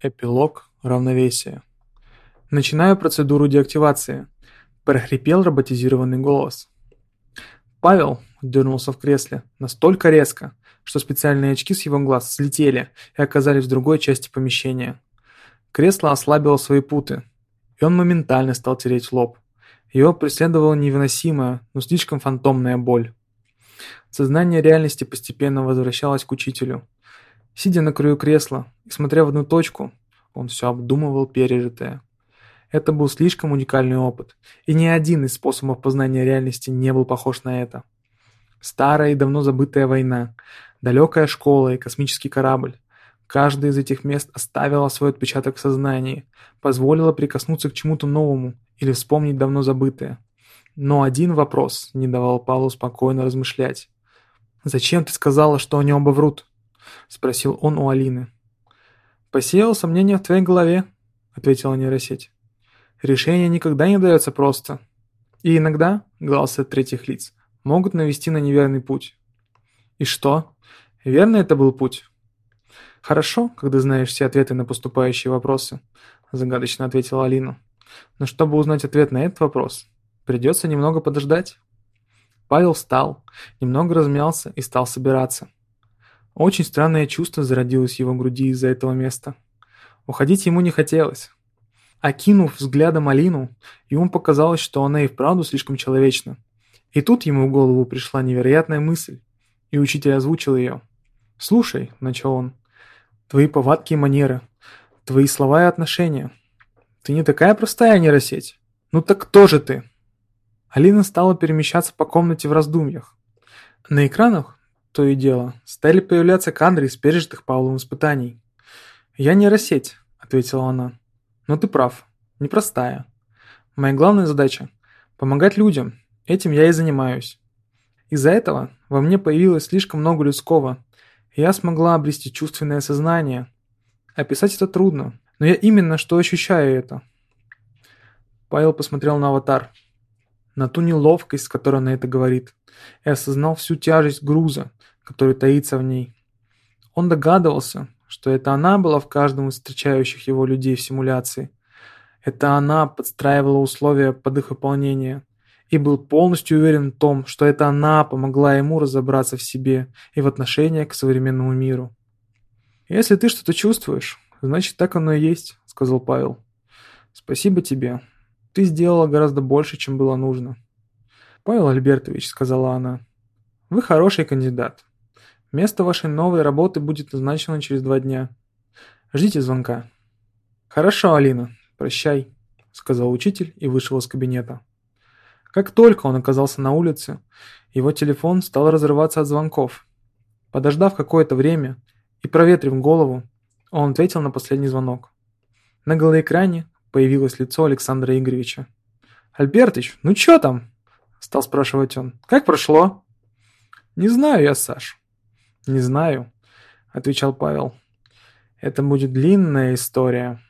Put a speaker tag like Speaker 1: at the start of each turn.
Speaker 1: Эпилог равновесия. Начинаю процедуру деактивации. Прохрипел роботизированный голос. Павел дернулся в кресле настолько резко, что специальные очки с его глаз слетели и оказались в другой части помещения. Кресло ослабило свои путы, и он моментально стал тереть лоб. Его преследовала невыносимая, но слишком фантомная боль. Сознание реальности постепенно возвращалось к учителю. Сидя на краю кресла и смотря в одну точку, он все обдумывал пережитое. Это был слишком уникальный опыт, и ни один из способов познания реальности не был похож на это. Старая и давно забытая война, далекая школа и космический корабль. Каждое из этих мест оставило свой отпечаток в сознании, позволило прикоснуться к чему-то новому или вспомнить давно забытое. Но один вопрос не давал Павлу спокойно размышлять. «Зачем ты сказала, что они оба врут?» — спросил он у Алины. «Посеял сомнения в твоей голове», — ответила нейросеть. «Решение никогда не дается просто. И иногда, от третьих лиц, могут навести на неверный путь». «И что? Верно это был путь?» «Хорошо, когда знаешь все ответы на поступающие вопросы», — загадочно ответила Алина. «Но чтобы узнать ответ на этот вопрос, придется немного подождать». Павел встал, немного размялся и стал собираться. Очень странное чувство зародилось в его груди из-за этого места. Уходить ему не хотелось. Окинув взглядом Алину, ему показалось, что она и вправду слишком человечна. И тут ему в голову пришла невероятная мысль, и учитель озвучил ее. «Слушай», — начал он, — «твои повадки и манеры, твои слова и отношения. Ты не такая простая нейросеть. Ну так кто же ты?» Алина стала перемещаться по комнате в раздумьях. На экранах то и дело, стали появляться кадры из пережитых Павлом испытаний. «Я нейросеть», — ответила она. «Но ты прав, непростая. Моя главная задача — помогать людям, этим я и занимаюсь. Из-за этого во мне появилось слишком много людского, и я смогла обрести чувственное сознание. Описать это трудно, но я именно что ощущаю это». Павел посмотрел на аватар, на ту неловкость, с которой она это говорит, и осознал всю тяжесть груза, который таится в ней. Он догадывался, что это она была в каждом из встречающих его людей в симуляции. Это она подстраивала условия под их выполнение и был полностью уверен в том, что это она помогла ему разобраться в себе и в отношении к современному миру. «Если ты что-то чувствуешь, значит так оно и есть», — сказал Павел. «Спасибо тебе. Ты сделала гораздо больше, чем было нужно». «Павел Альбертович», — сказала она, — «вы хороший кандидат. Место вашей новой работы будет назначено через два дня. Ждите звонка». «Хорошо, Алина, прощай», — сказал учитель и вышел из кабинета. Как только он оказался на улице, его телефон стал разрываться от звонков. Подождав какое-то время и проветрив голову, он ответил на последний звонок. На голоэкране появилось лицо Александра Игоревича. «Альбертыч, ну чё там?» – стал спрашивать он. «Как прошло?» «Не знаю я, Саш. «Не знаю», — отвечал Павел. «Это будет длинная история».